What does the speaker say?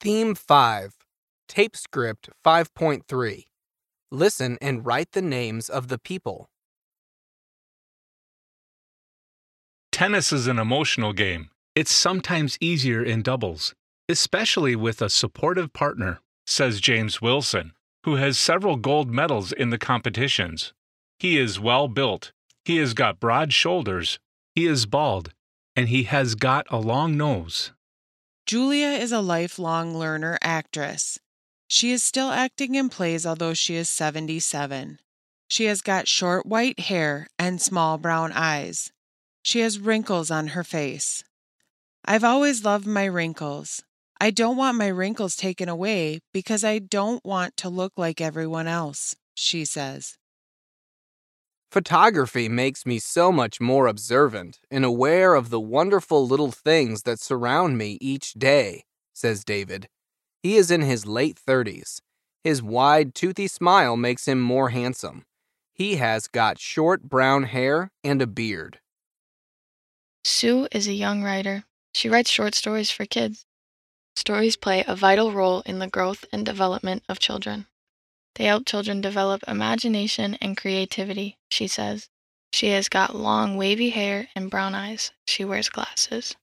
Theme 5, Tape Script 5.3. Listen and write the names of the people. Tennis is an emotional game. It's sometimes easier in doubles, especially with a supportive partner, says James Wilson, who has several gold medals in the competitions. He is well built, he has got broad shoulders, he is bald, and he has got a long nose. Julia is a lifelong learner actress. She is still acting in plays, although she is 77. She has got short white hair and small brown eyes. She has wrinkles on her face. I've always loved my wrinkles. I don't want my wrinkles taken away because I don't want to look like everyone else, she says. Photography makes me so much more observant and aware of the wonderful little things that surround me each day, says David. He is in his late 30s. His wide, toothy smile makes him more handsome. He has got short brown hair and a beard. Sue is a young writer. She writes short stories for kids. Stories play a vital role in the growth and development of children. They help children develop imagination and creativity, she says. She has got long, wavy hair and brown eyes. She wears glasses.